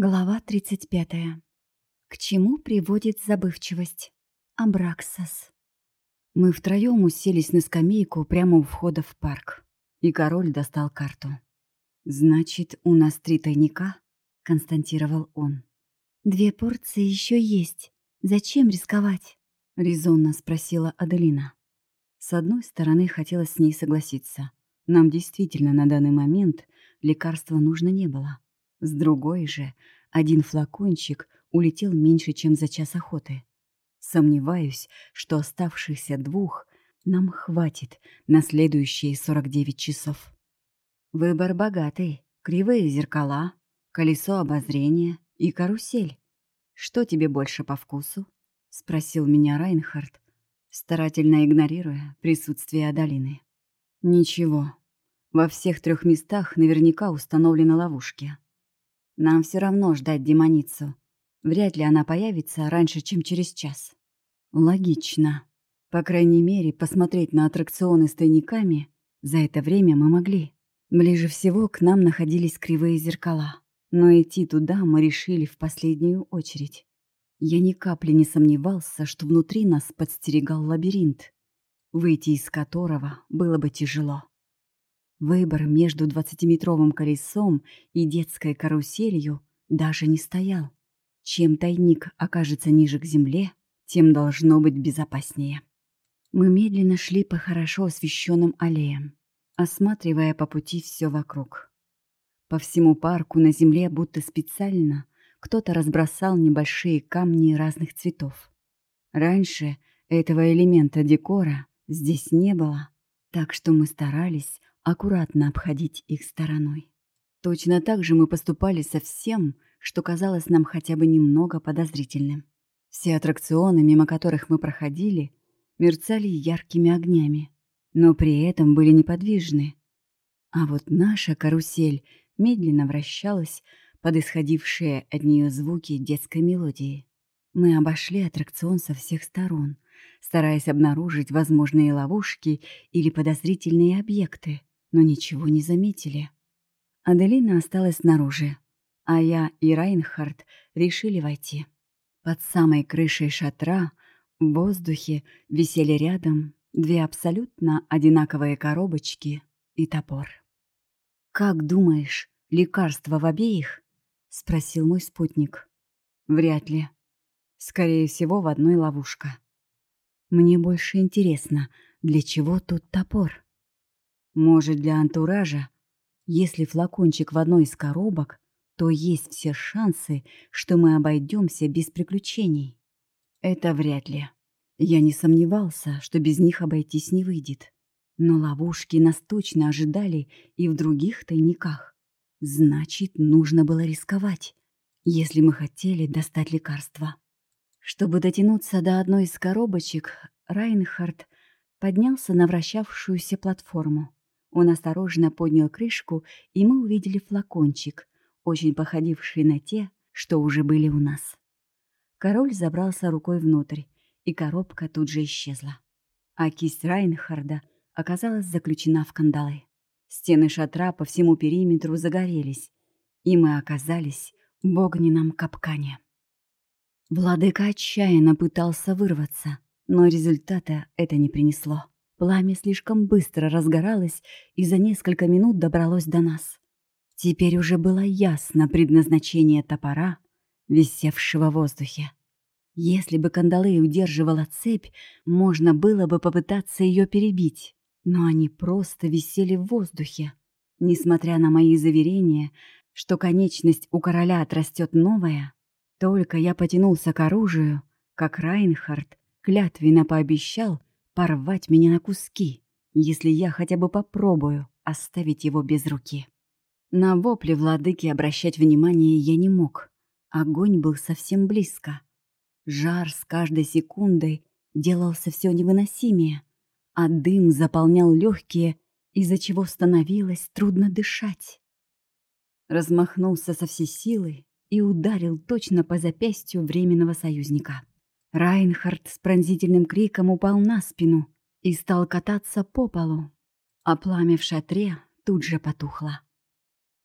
Глава 35. К чему приводит забывчивость? Абраксас. Мы втроем уселись на скамейку прямо у входа в парк, и король достал карту. «Значит, у нас три тайника?» — константировал он. «Две порции еще есть. Зачем рисковать?» — резонно спросила Аделина. С одной стороны, хотелось с ней согласиться. Нам действительно на данный момент лекарства нужно не было. С другой же, один флакончик улетел меньше, чем за час охоты. Сомневаюсь, что оставшихся двух нам хватит на следующие 49 часов. Выбор богатый. Кривые зеркала, колесо обозрения и карусель. Что тебе больше по вкусу? Спросил меня Райнхард, старательно игнорируя присутствие Адалины. Ничего. Во всех трех местах наверняка установлены ловушки. Нам все равно ждать демоницу. Вряд ли она появится раньше, чем через час. Логично. По крайней мере, посмотреть на аттракционы с тайниками за это время мы могли. Ближе всего к нам находились кривые зеркала. Но идти туда мы решили в последнюю очередь. Я ни капли не сомневался, что внутри нас подстерегал лабиринт, выйти из которого было бы тяжело. Выбор между двадцатиметровым колесом и детской каруселью даже не стоял. Чем тайник окажется ниже к земле, тем должно быть безопаснее. Мы медленно шли по хорошо освещенным аллеям, осматривая по пути все вокруг. По всему парку на земле будто специально кто-то разбросал небольшие камни разных цветов. Раньше этого элемента декора здесь не было, так что мы старались аккуратно обходить их стороной. Точно так же мы поступали со всем, что казалось нам хотя бы немного подозрительным. Все аттракционы, мимо которых мы проходили, мерцали яркими огнями, но при этом были неподвижны. А вот наша карусель медленно вращалась под исходившие от нее звуки детской мелодии. Мы обошли аттракцион со всех сторон, стараясь обнаружить возможные ловушки или подозрительные объекты, но ничего не заметили. Аделина осталась снаружи, а я и Райнхард решили войти. Под самой крышей шатра в воздухе висели рядом две абсолютно одинаковые коробочки и топор. «Как думаешь, лекарство в обеих?» — спросил мой спутник. «Вряд ли. Скорее всего, в одной ловушка. Мне больше интересно, для чего тут топор?» Может, для антуража? Если флакончик в одной из коробок, то есть все шансы, что мы обойдемся без приключений. Это вряд ли. Я не сомневался, что без них обойтись не выйдет. Но ловушки нас точно ожидали и в других тайниках. Значит, нужно было рисковать, если мы хотели достать лекарство. Чтобы дотянуться до одной из коробочек, Райнхард поднялся на вращавшуюся платформу. Он осторожно поднял крышку, и мы увидели флакончик, очень походивший на те, что уже были у нас. Король забрался рукой внутрь, и коробка тут же исчезла. А кисть Райнхарда оказалась заключена в кандалы. Стены шатра по всему периметру загорелись, и мы оказались в огненном капкане. Владыка отчаянно пытался вырваться, но результата это не принесло. Пламя слишком быстро разгоралось и за несколько минут добралось до нас. Теперь уже было ясно предназначение топора, висевшего в воздухе. Если бы кандалы удерживала цепь, можно было бы попытаться ее перебить, но они просто висели в воздухе. Несмотря на мои заверения, что конечность у короля отрастет новая, только я потянулся к оружию, как Райнхард клятвенно пообещал, порвать меня на куски, если я хотя бы попробую оставить его без руки. На вопли владыки обращать внимание я не мог. Огонь был совсем близко. Жар с каждой секундой делался все невыносимее, а дым заполнял легкие, из-за чего становилось трудно дышать. Размахнулся со всей силы и ударил точно по запястью временного союзника. Райнхард с пронзительным криком упал на спину и стал кататься по полу, а пламя в шатре тут же потухло.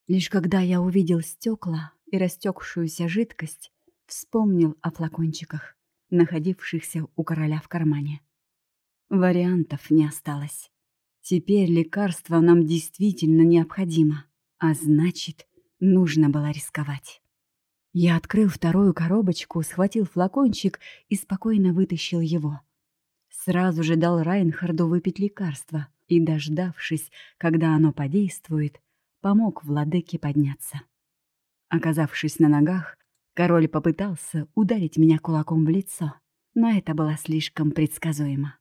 Лишь когда я увидел стекла, и растекшуюся жидкость, вспомнил о флакончиках, находившихся у короля в кармане. Вариантов не осталось. Теперь лекарство нам действительно необходимо, а значит, нужно было рисковать. Я открыл вторую коробочку, схватил флакончик и спокойно вытащил его. Сразу же дал Райнхарду выпить лекарство и, дождавшись, когда оно подействует, помог владыке подняться. Оказавшись на ногах, король попытался ударить меня кулаком в лицо, но это было слишком предсказуемо.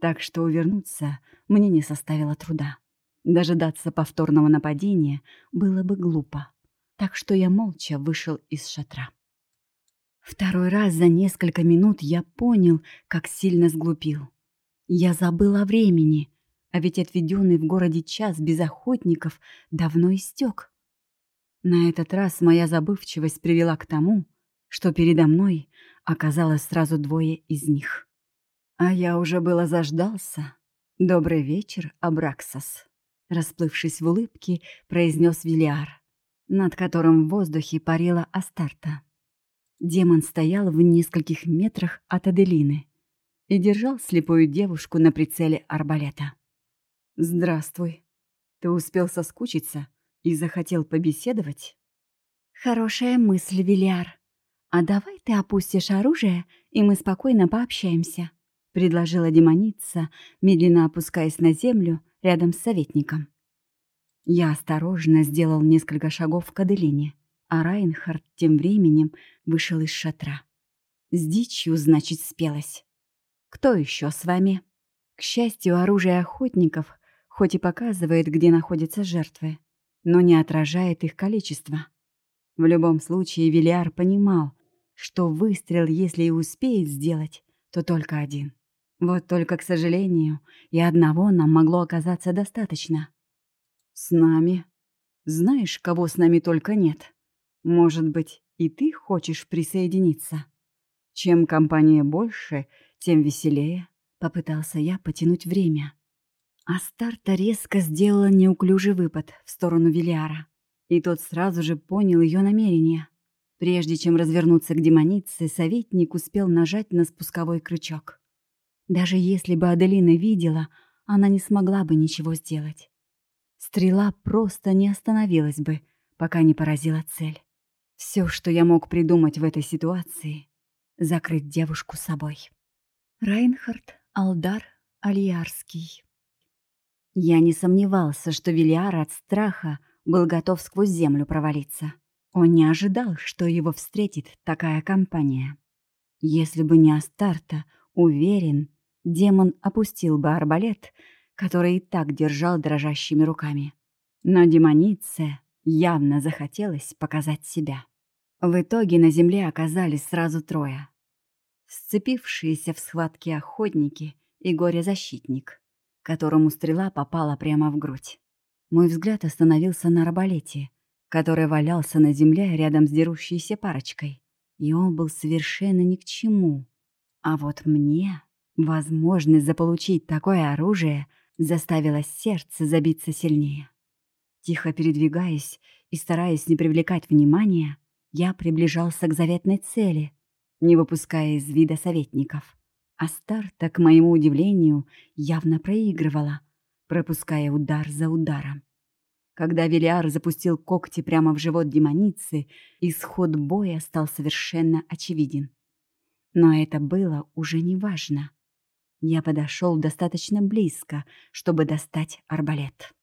Так что увернуться мне не составило труда. Дожидаться повторного нападения было бы глупо так что я молча вышел из шатра. Второй раз за несколько минут я понял, как сильно сглупил. Я забыл о времени, а ведь отведенный в городе час без охотников давно истек. На этот раз моя забывчивость привела к тому, что передо мной оказалось сразу двое из них. А я уже было заждался. «Добрый вечер, Абраксас», — расплывшись в улыбке, произнес Вилиар над которым в воздухе парила Астарта. Демон стоял в нескольких метрах от Аделины и держал слепую девушку на прицеле арбалета. «Здравствуй. Ты успел соскучиться и захотел побеседовать?» «Хорошая мысль, Вильяр. А давай ты опустишь оружие, и мы спокойно пообщаемся», — предложила демоница, медленно опускаясь на землю рядом с советником. Я осторожно сделал несколько шагов к Аделине, а Райнхард тем временем вышел из шатра. С дичью, значит, спелась. Кто еще с вами? К счастью, оружие охотников хоть и показывает, где находятся жертвы, но не отражает их количество. В любом случае, Вильяр понимал, что выстрел, если и успеет сделать, то только один. Вот только, к сожалению, и одного нам могло оказаться достаточно — «С нами? Знаешь, кого с нами только нет? Может быть, и ты хочешь присоединиться? Чем компания больше, тем веселее», — попытался я потянуть время. Астарта резко сделала неуклюжий выпад в сторону Велиара, и тот сразу же понял ее намерение. Прежде чем развернуться к демонице, советник успел нажать на спусковой крючок. Даже если бы Аделина видела, она не смогла бы ничего сделать. Стрела просто не остановилась бы, пока не поразила цель. Все, что я мог придумать в этой ситуации — закрыть девушку собой. Райнхард Алдар Альярский Я не сомневался, что Вильяр от страха был готов сквозь землю провалиться. Он не ожидал, что его встретит такая компания. Если бы не Астарта, уверен, демон опустил бы арбалет — который и так держал дрожащими руками. Но демонице явно захотелось показать себя. В итоге на земле оказались сразу трое. Сцепившиеся в схватке охотники и горе-защитник, которому стрела попала прямо в грудь. Мой взгляд остановился на арбалете, который валялся на земле рядом с дерущейся парочкой. И он был совершенно ни к чему. А вот мне возможность заполучить такое оружие — заставило сердце забиться сильнее. Тихо передвигаясь и стараясь не привлекать внимания, я приближался к заветной цели, не выпуская из вида советников. А старта, к моему удивлению, явно проигрывала, пропуская удар за ударом. Когда Велиар запустил когти прямо в живот демоницы, исход боя стал совершенно очевиден. Но это было уже не важно. Я подошел достаточно близко, чтобы достать арбалет.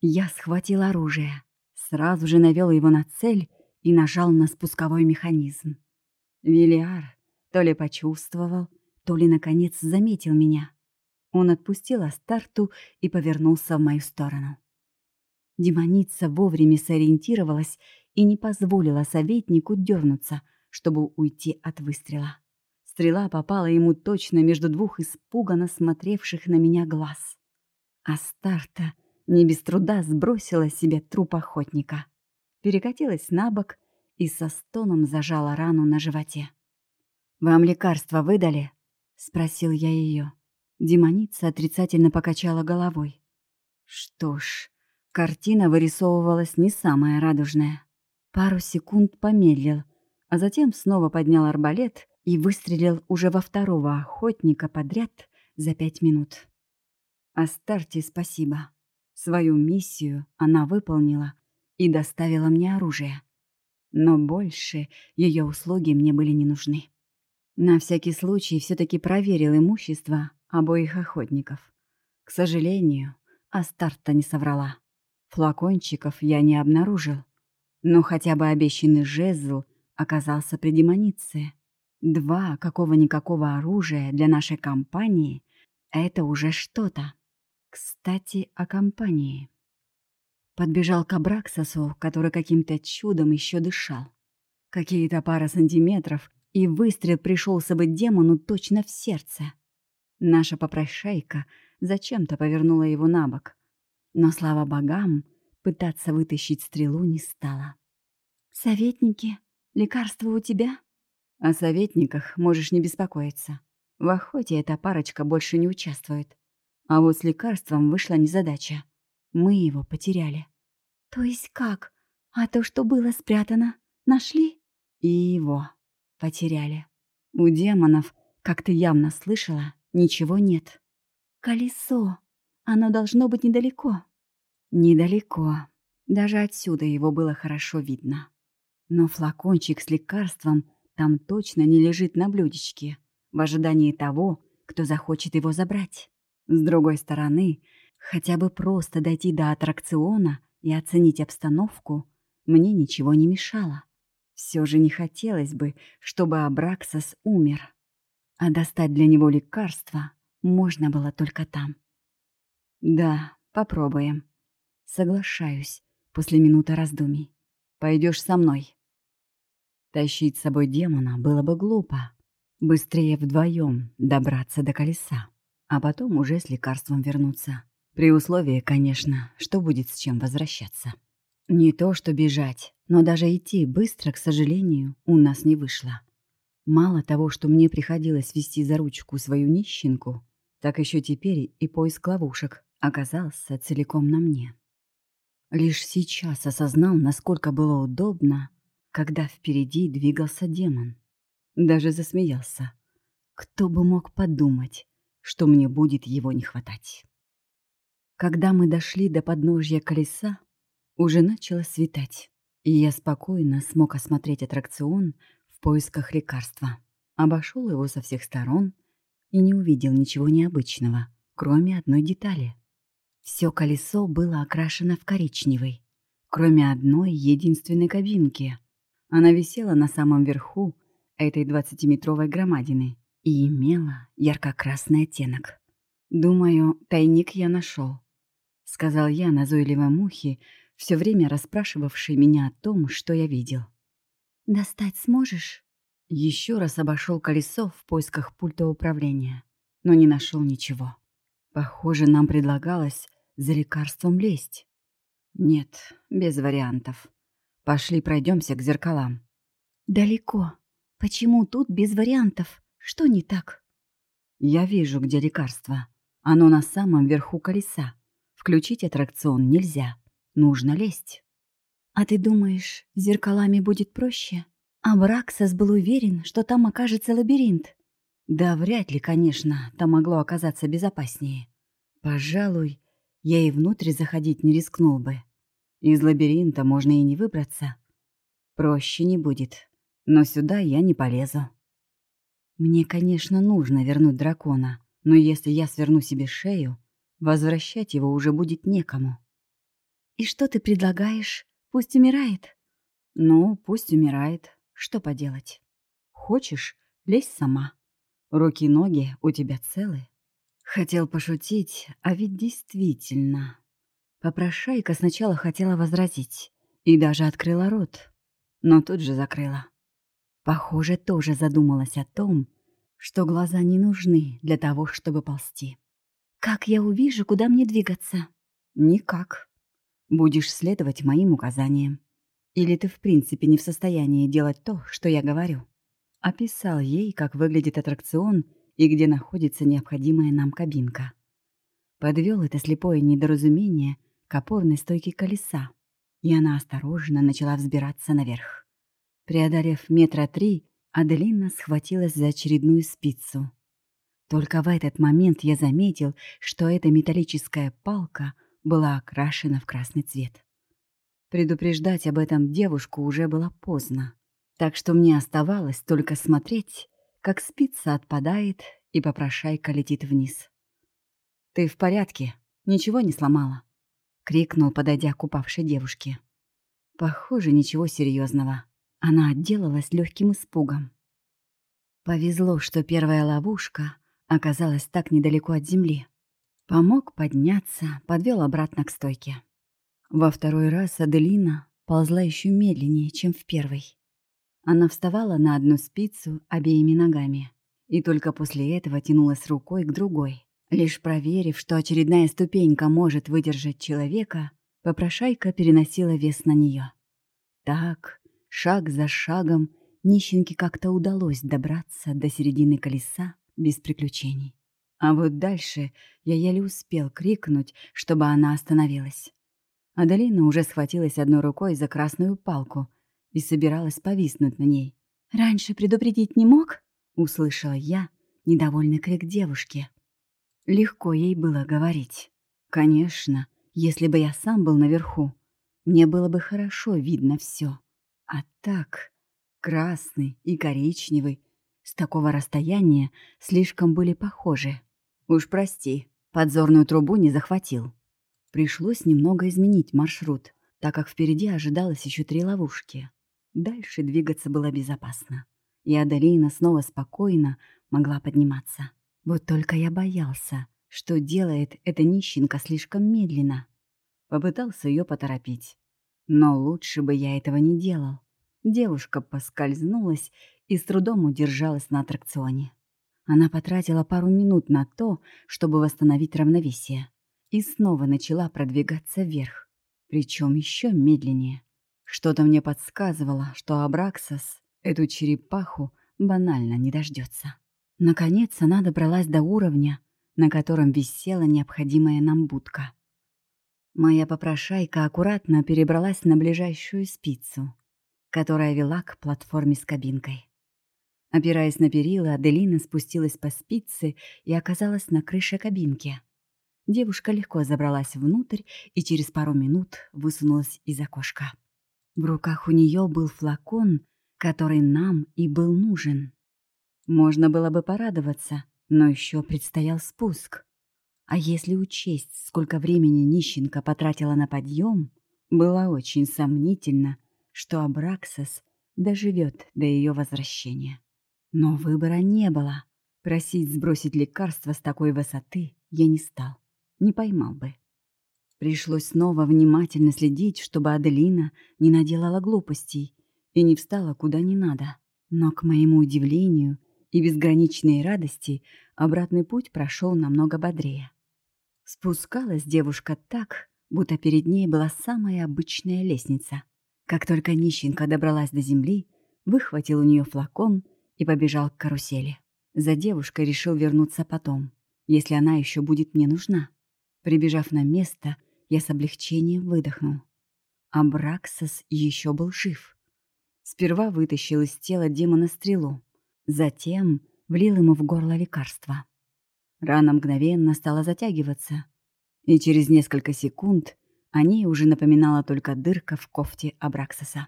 Я схватил оружие, сразу же навел его на цель и нажал на спусковой механизм. Вилиар то ли почувствовал, то ли, наконец, заметил меня. Он отпустил Астарту и повернулся в мою сторону. Демоница вовремя сориентировалась и не позволила советнику дернуться, чтобы уйти от выстрела. Стрела попала ему точно между двух испуганно смотревших на меня глаз. Астарта не без труда сбросила себе труп охотника, перекатилась на бок и со стоном зажала рану на животе. «Вам лекарства выдали?» — спросил я ее. Демоница отрицательно покачала головой. Что ж, картина вырисовывалась не самая радужная. Пару секунд помедлил, а затем снова поднял арбалет и выстрелил уже во второго охотника подряд за пять минут. Астарте спасибо. Свою миссию она выполнила и доставила мне оружие. Но больше ее услуги мне были не нужны. На всякий случай все таки проверил имущество обоих охотников. К сожалению, Астарта не соврала. Флакончиков я не обнаружил. Но хотя бы обещанный жезл оказался при демонице. Два какого-никакого оружия для нашей компании — это уже что-то. Кстати, о компании. Подбежал к Абраксасу, который каким-то чудом еще дышал. Какие-то пара сантиметров, и выстрел пришелся бы демону точно в сердце. Наша попрошайка зачем-то повернула его на бок. Но, слава богам, пытаться вытащить стрелу не стала. «Советники, лекарства у тебя?» О советниках можешь не беспокоиться. В охоте эта парочка больше не участвует. А вот с лекарством вышла незадача. Мы его потеряли. То есть как? А то, что было спрятано, нашли? И его потеряли. У демонов, как ты явно слышала, ничего нет. Колесо. Оно должно быть недалеко. Недалеко. Даже отсюда его было хорошо видно. Но флакончик с лекарством там точно не лежит на блюдечке, в ожидании того, кто захочет его забрать. С другой стороны, хотя бы просто дойти до аттракциона и оценить обстановку мне ничего не мешало. Все же не хотелось бы, чтобы Абраксас умер. А достать для него лекарства можно было только там. Да, попробуем. Соглашаюсь после минуты раздумий. Пойдешь со мной. Тащить с собой демона было бы глупо. Быстрее вдвоем добраться до колеса, а потом уже с лекарством вернуться. При условии, конечно, что будет с чем возвращаться. Не то что бежать, но даже идти быстро, к сожалению, у нас не вышло. Мало того, что мне приходилось вести за ручку свою нищенку, так еще теперь и поиск ловушек оказался целиком на мне. Лишь сейчас осознал, насколько было удобно когда впереди двигался демон. Даже засмеялся. Кто бы мог подумать, что мне будет его не хватать. Когда мы дошли до подножья колеса, уже начало светать, и я спокойно смог осмотреть аттракцион в поисках лекарства. Обошел его со всех сторон и не увидел ничего необычного, кроме одной детали. Все колесо было окрашено в коричневый, кроме одной единственной кабинки, она висела на самом верху этой двадцатиметровой громадины и имела ярко-красный оттенок. «Думаю, тайник я нашел», — сказал я назойливой мухе, все время расспрашивавшей меня о том, что я видел. «Достать сможешь?» Еще раз обошел колесо в поисках пульта управления, но не нашел ничего. Похоже, нам предлагалось за лекарством лезть. Нет, без вариантов. Пошли пройдемся к зеркалам. Далеко. Почему тут без вариантов? Что не так? Я вижу, где лекарство. Оно на самом верху колеса. Включить аттракцион нельзя. Нужно лезть. А ты думаешь, зеркалами будет проще? А Браксас был уверен, что там окажется лабиринт. Да вряд ли, конечно, там могло оказаться безопаснее. Пожалуй, я и внутрь заходить не рискнул бы. Из лабиринта можно и не выбраться. Проще не будет, но сюда я не полезу. Мне, конечно, нужно вернуть дракона, но если я сверну себе шею, возвращать его уже будет некому. И что ты предлагаешь? Пусть умирает? Ну, пусть умирает. Что поделать? Хочешь, лезь сама. Руки-ноги у тебя целы. Хотел пошутить, а ведь действительно Попрошайка сначала хотела возразить и даже открыла рот, но тут же закрыла. Похоже, тоже задумалась о том, что глаза не нужны для того, чтобы ползти. «Как я увижу, куда мне двигаться?» «Никак. Будешь следовать моим указаниям. Или ты в принципе не в состоянии делать то, что я говорю?» Описал ей, как выглядит аттракцион и где находится необходимая нам кабинка. Подвел это слепое недоразумение к опорной стойке колеса. и она осторожно начала взбираться наверх. Преодолев метра три, Аделина схватилась за очередную спицу. Только в этот момент я заметил, что эта металлическая палка была окрашена в красный цвет. Предупреждать об этом девушку уже было поздно, так что мне оставалось только смотреть, как спица отпадает и попрошайка летит вниз. «Ты в порядке? Ничего не сломала?» — крикнул, подойдя к упавшей девушке. Похоже, ничего серьезного. Она отделалась легким испугом. Повезло, что первая ловушка оказалась так недалеко от земли. Помог подняться, подвел обратно к стойке. Во второй раз Аделина ползла еще медленнее, чем в первый. Она вставала на одну спицу обеими ногами и только после этого тянулась рукой к другой. Лишь проверив, что очередная ступенька может выдержать человека, попрошайка переносила вес на нее. Так, шаг за шагом, нищенке как-то удалось добраться до середины колеса без приключений. А вот дальше я еле успел крикнуть, чтобы она остановилась. Адалина уже схватилась одной рукой за красную палку и собиралась повиснуть на ней. «Раньше предупредить не мог?» — услышала я недовольный крик девушки. Легко ей было говорить. Конечно, если бы я сам был наверху, мне было бы хорошо видно все. А так, красный и коричневый, с такого расстояния слишком были похожи. Уж прости, подзорную трубу не захватил. Пришлось немного изменить маршрут, так как впереди ожидалось еще три ловушки. Дальше двигаться было безопасно. И Адалина снова спокойно могла подниматься. Вот только я боялся, что делает эта нищенка слишком медленно. Попытался ее поторопить. Но лучше бы я этого не делал. Девушка поскользнулась и с трудом удержалась на аттракционе. Она потратила пару минут на то, чтобы восстановить равновесие, и снова начала продвигаться вверх, причем еще медленнее. Что-то мне подсказывало, что Абраксас эту черепаху банально не дождется. Наконец она добралась до уровня, на котором висела необходимая нам будка. Моя попрошайка аккуратно перебралась на ближайшую спицу, которая вела к платформе с кабинкой. Опираясь на перила, Аделина спустилась по спице и оказалась на крыше кабинки. Девушка легко забралась внутрь и через пару минут высунулась из окошка. В руках у нее был флакон, который нам и был нужен. Можно было бы порадоваться, но еще предстоял спуск. А если учесть, сколько времени нищенка потратила на подъем, было очень сомнительно, что Абраксас доживет до ее возвращения. Но выбора не было. Просить сбросить лекарство с такой высоты я не стал. Не поймал бы. Пришлось снова внимательно следить, чтобы Аделина не наделала глупостей и не встала куда не надо. Но, к моему удивлению и безграничной радости, обратный путь прошел намного бодрее. Спускалась девушка так, будто перед ней была самая обычная лестница. Как только нищенка добралась до земли, выхватил у нее флакон и побежал к карусели. За девушкой решил вернуться потом, если она еще будет мне нужна. Прибежав на место, я с облегчением выдохнул. Абраксос еще был жив. Сперва вытащил из тела демона стрелу, затем влил ему в горло лекарство. Рана мгновенно стала затягиваться, и через несколько секунд о ней уже напоминала только дырка в кофте Абраксоса.